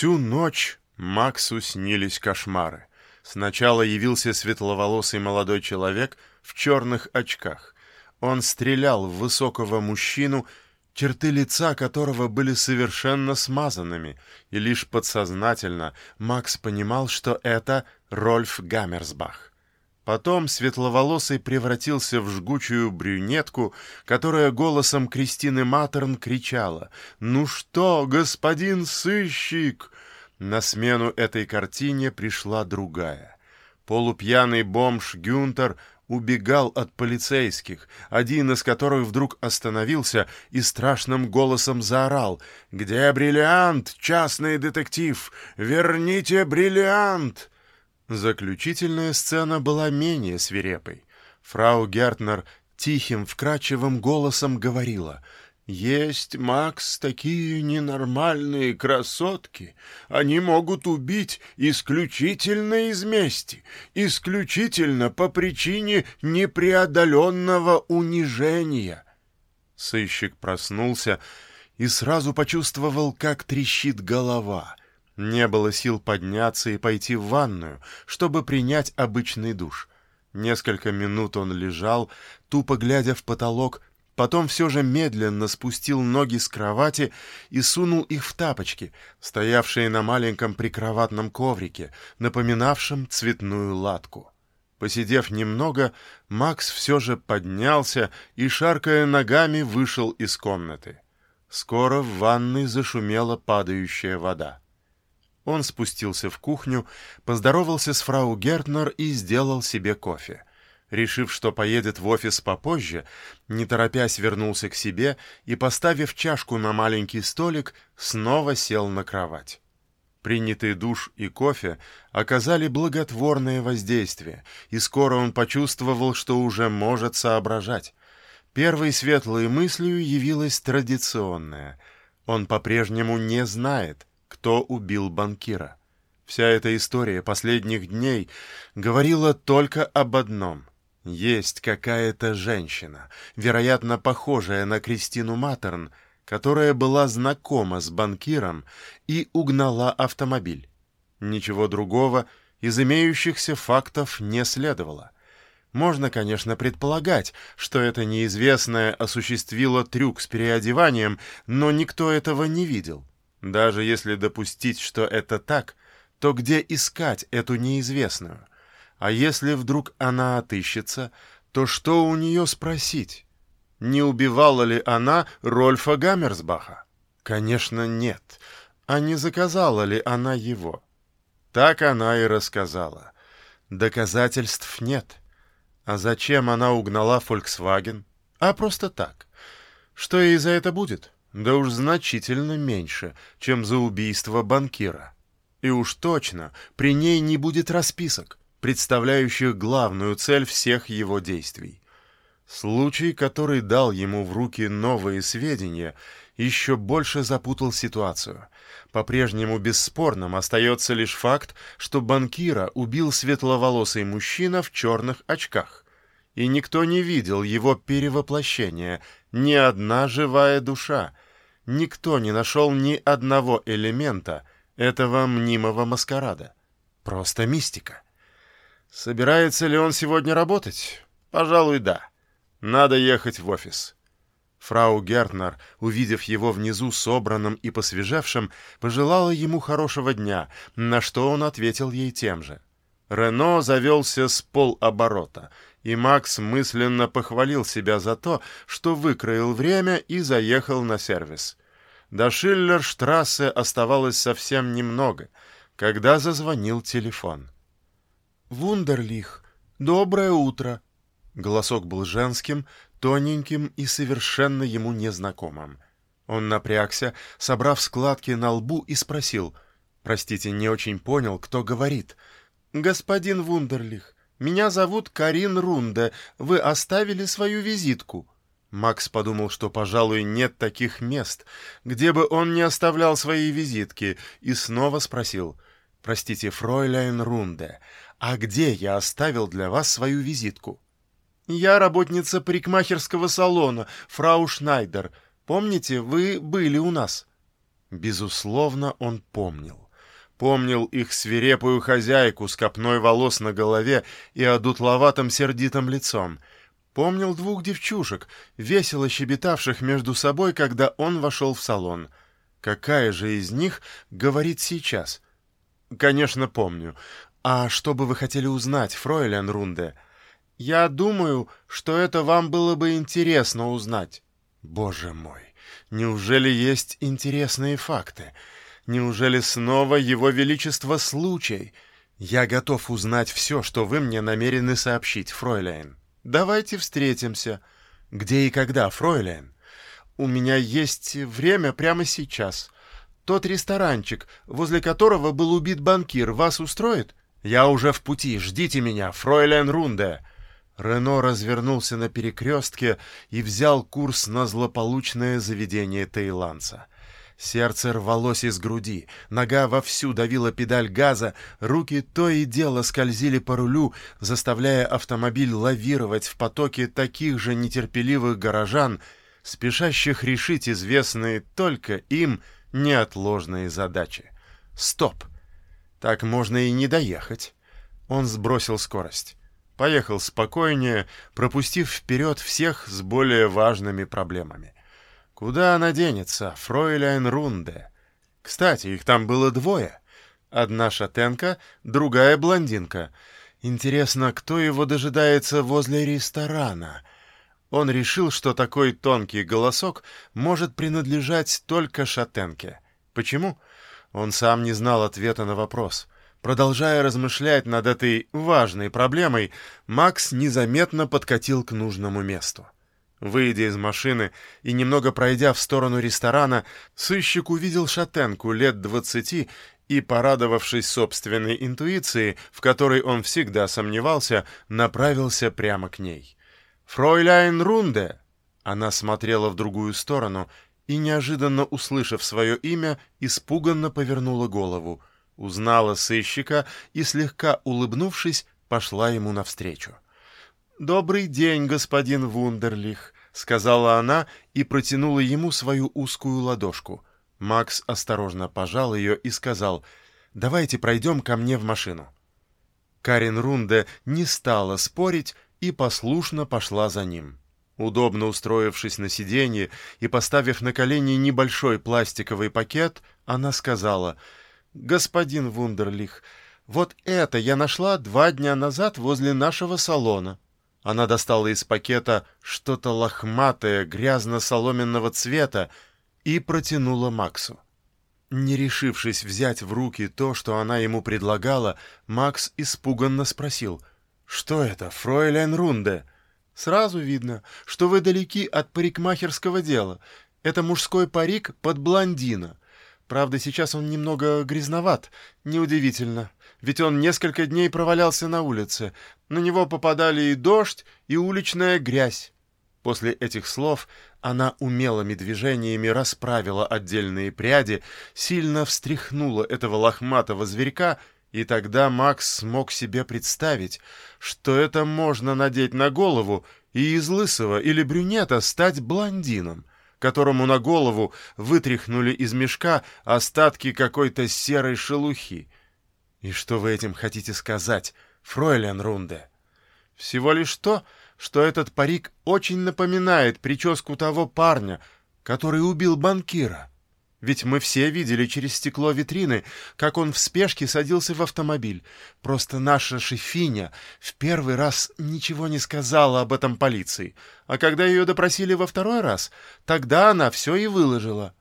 Всю ночь Максу снились кошмары. Сначала явился светловолосый молодой человек в черных очках. Он стрелял в высокого мужчину, черты лица которого были совершенно смазанными, и лишь подсознательно Макс понимал, что это Рольф Гаммерсбах. Потом светловолосый превратился в жгучую брюнетку, которая голосом Кристины Матерн кричала «Ну что, господин сыщик!» На смену этой картине пришла другая. Полупьяный бомж Гюнтер убегал от полицейских, один из которых вдруг остановился и страшным голосом заорал «Где бриллиант, частный детектив? Верните бриллиант!» Заключительная сцена была менее свирепой. Фрау Гертнер тихим, вкрадчивым голосом говорила — есть, Макс, такие ненормальные красотки. Они могут убить исключительно из мести, исключительно по причине непреодоленного унижения. Сыщик проснулся и сразу почувствовал, как трещит голова. Не было сил подняться и пойти в ванную, чтобы принять обычный душ. Несколько минут он лежал, тупо глядя в потолок, Потом все же медленно спустил ноги с кровати и сунул их в тапочки, стоявшие на маленьком прикроватном коврике, напоминавшем цветную латку. Посидев немного, Макс все же поднялся и, шаркая ногами, вышел из комнаты. Скоро в ванной зашумела падающая вода. Он спустился в кухню, поздоровался с фрау Гертнер и сделал себе кофе. Решив, что поедет в офис попозже, не торопясь вернулся к себе и, поставив чашку на маленький столик, снова сел на кровать. Принятый душ и кофе оказали благотворное воздействие, и скоро он почувствовал, что уже может соображать. Первой светлой мыслью явилась традиционная. Он по-прежнему не знает, кто убил банкира. Вся эта история последних дней говорила только об одном. Есть какая-то женщина, вероятно, похожая на Кристину Матерн, которая была знакома с банкиром и угнала автомобиль. Ничего другого из имеющихся фактов не следовало. Можно, конечно, предполагать, что эта неизвестная осуществила трюк с переодеванием, но никто этого не видел. Даже если допустить, что это так, то где искать эту неизвестную? А если вдруг она отыщется, то что у нее спросить? Не убивала ли она Рольфа Гаммерсбаха? Конечно, нет. А не заказала ли она его? Так она и рассказала. Доказательств нет. А зачем она угнала Volkswagen? А просто так. Что ей за это будет? Да уж значительно меньше, чем за убийство банкира. И уж точно при ней не будет расписок представляющих главную цель всех его действий. Случай, который дал ему в руки новые сведения, еще больше запутал ситуацию. По-прежнему бесспорным остается лишь факт, что банкира убил светловолосый мужчина в черных очках. И никто не видел его перевоплощения, ни одна живая душа. Никто не нашел ни одного элемента этого мнимого маскарада. Просто мистика. Собирается ли он сегодня работать? Пожалуй, да. Надо ехать в офис. Фрау Гертнер, увидев его внизу собранным и посвежевшим, пожелала ему хорошего дня, на что он ответил ей тем же. Рено завелся с полоборота, и Макс мысленно похвалил себя за то, что выкроил время и заехал на сервис. До Шиллерштрассе оставалось совсем немного, когда зазвонил телефон. «Вундерлих, доброе утро!» Голосок был женским, тоненьким и совершенно ему незнакомым. Он напрягся, собрав складки на лбу, и спросил. «Простите, не очень понял, кто говорит». «Господин Вундерлих, меня зовут Карин Рунде. Вы оставили свою визитку». Макс подумал, что, пожалуй, нет таких мест, где бы он не оставлял свои визитки, и снова спросил. «Простите, фройляйн Рунде, «А где я оставил для вас свою визитку?» «Я работница парикмахерского салона, фрау Шнайдер. Помните, вы были у нас?» Безусловно, он помнил. Помнил их свирепую хозяйку с копной волос на голове и одутловатым сердитым лицом. Помнил двух девчушек, весело щебетавших между собой, когда он вошел в салон. Какая же из них говорит сейчас? Конечно, помню. А что бы вы хотели узнать, фройлен Рунде? Я думаю, что это вам было бы интересно узнать. Боже мой, неужели есть интересные факты? Неужели снова его величество случай? Я готов узнать все, что вы мне намерены сообщить, фройляйн. Давайте встретимся. Где и когда, фройляйн? У меня есть время прямо сейчас. Тот ресторанчик, возле которого был убит банкир, вас устроит? Я уже в пути, ждите меня, фройляйн Рунде. Рено развернулся на перекрестке и взял курс на злополучное заведение таиландца. Сердце рвалось из груди, нога вовсю давила педаль газа, руки то и дело скользили по рулю, заставляя автомобиль лавировать в потоке таких же нетерпеливых горожан, спешащих решить известные только им неотложные задачи. Стоп! Так можно и не доехать. Он сбросил скорость. Поехал спокойнее, пропустив вперед всех с более важными проблемами. Куда она денется, фройляйн Рунде? Кстати, их там было двое. Одна шатенка, другая блондинка. Интересно, кто его дожидается возле ресторана? Он решил, что такой тонкий голосок может принадлежать только шатенке. Почему? Он сам не знал ответа на вопрос. Продолжая размышлять над этой важной проблемой, Макс незаметно подкатил к нужному месту. Выйдя из машины и немного пройдя в сторону ресторана, сыщик увидел шатенку лет двадцати и, порадовавшись собственной интуиции, в которой он всегда сомневался, направился прямо к ней. «Фройляйн Рунде!» Она смотрела в другую сторону и, неожиданно услышав свое имя, испуганно повернула голову, узнала сыщика и, слегка улыбнувшись, пошла ему навстречу. «Добрый день, господин Вундерлих», — сказала она и протянула ему свою узкую ладошку. Макс осторожно пожал ее и сказал, «Давайте пройдем ко мне в машину». Карин Рунде не стала спорить и послушно пошла за ним. Удобно устроившись на сиденье и поставив на колени небольшой пластиковый пакет, она сказала, «Господин Вундерлих, вот это я нашла два дня назад возле нашего салона». Она достала из пакета что-то лохматое, грязно-соломенного цвета и протянула Максу. Не решившись взять в руки то, что она ему предлагала, Макс испуганно спросил, «Что это, фройлен Рунде?» «Сразу видно, что вы далеки от парикмахерского дела. Это мужской парик под блондина. Правда, сейчас он немного грязноват, неудивительно ведь он несколько дней провалялся на улице. На него попадали и дождь, и уличная грязь. После этих слов она умелыми движениями расправила отдельные пряди, сильно встряхнула этого лохматого зверька, и тогда Макс смог себе представить, что это можно надеть на голову и из лысого или брюнета стать блондином, которому на голову вытряхнули из мешка остатки какой-то серой шелухи. «И что вы этим хотите сказать, фройлен Рунде?» «Всего лишь то, что этот парик очень напоминает прическу того парня, который убил банкира. Ведь мы все видели через стекло витрины, как он в спешке садился в автомобиль. Просто наша шефиня в первый раз ничего не сказала об этом полиции, а когда ее допросили во второй раз, тогда она все и выложила».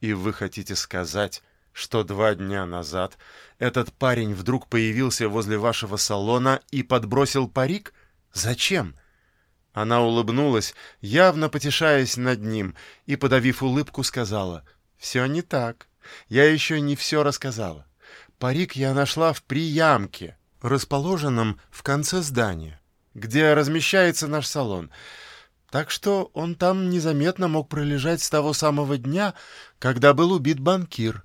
«И вы хотите сказать, что два дня назад этот парень вдруг появился возле вашего салона и подбросил парик? Зачем?» Она улыбнулась, явно потешаясь над ним, и, подавив улыбку, сказала, «Все не так. Я еще не все рассказала. Парик я нашла в приямке, расположенном в конце здания, где размещается наш салон. Так что он там незаметно мог пролежать с того самого дня, когда был убит банкир.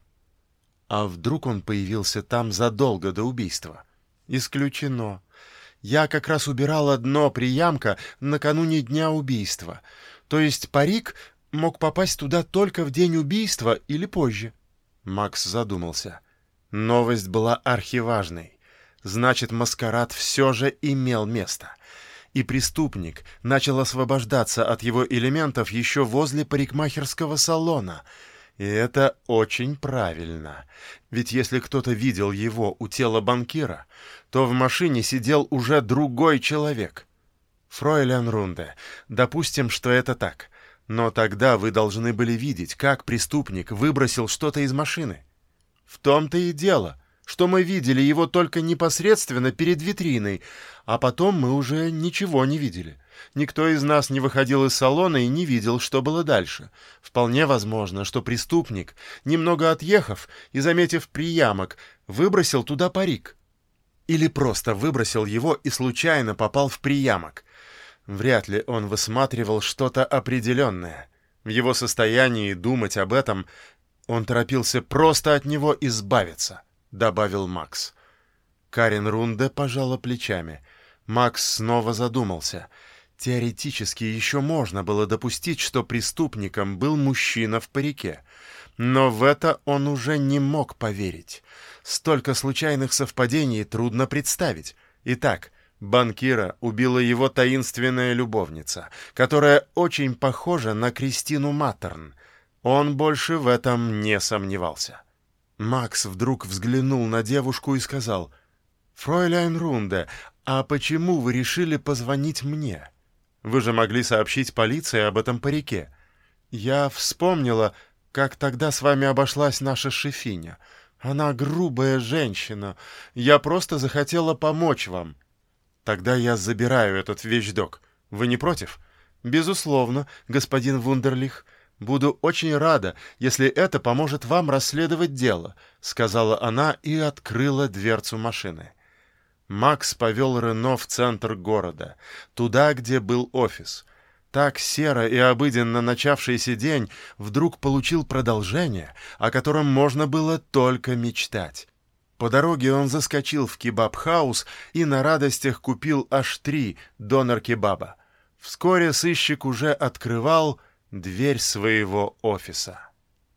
А вдруг он появился там задолго до убийства? Исключено. Я как раз убирала дно приямка накануне дня убийства. То есть парик мог попасть туда только в день убийства или позже. Макс задумался. Новость была архиважной. Значит, маскарад все же имел место. И преступник начал освобождаться от его элементов еще возле парикмахерского салона. И это очень правильно. Ведь если кто-то видел его у тела банкира, то в машине сидел уже другой человек. Фройлен Рунде, допустим, что это так. Но тогда вы должны были видеть, как преступник выбросил что-то из машины. В том-то и дело, что мы видели его только непосредственно перед витриной, а потом мы уже ничего не видели. Никто из нас не выходил из салона и не видел, что было дальше. Вполне возможно, что преступник, немного отъехав и заметив приямок, выбросил туда парик. Или просто выбросил его и случайно попал в приямок. Вряд ли он высматривал что-то определенное. В его состоянии думать об этом он торопился просто от него избавиться, добавил Макс. Карин Рунде пожала плечами. Макс снова задумался. Теоретически еще можно было допустить, что преступником был мужчина в парике. Но в это он уже не мог поверить. Столько случайных совпадений трудно представить. Итак, банкира убила его таинственная любовница, которая очень похожа на Кристину Маттерн — он больше в этом не сомневался. Макс вдруг взглянул на девушку и сказал, «Фройляйн Рунде, а почему вы решили позвонить мне? Вы же могли сообщить полиции об этом парике. Я вспомнила, как тогда с вами обошлась наша шефиня. Она грубая женщина. Я просто захотела помочь вам. Тогда я забираю этот вещдок. Вы не против?» «Безусловно, господин Вундерлих. «Буду очень рада, если это поможет вам расследовать дело», — сказала она и открыла дверцу машины. Макс повел Рено в центр города, туда, где был офис. Так серо и обыденно начавшийся день вдруг получил продолжение, о котором можно было только мечтать. По дороге он заскочил в кебаб-хаус и на радостях купил аж три донер-кебаба. Вскоре сыщик уже открывал дверь своего офиса.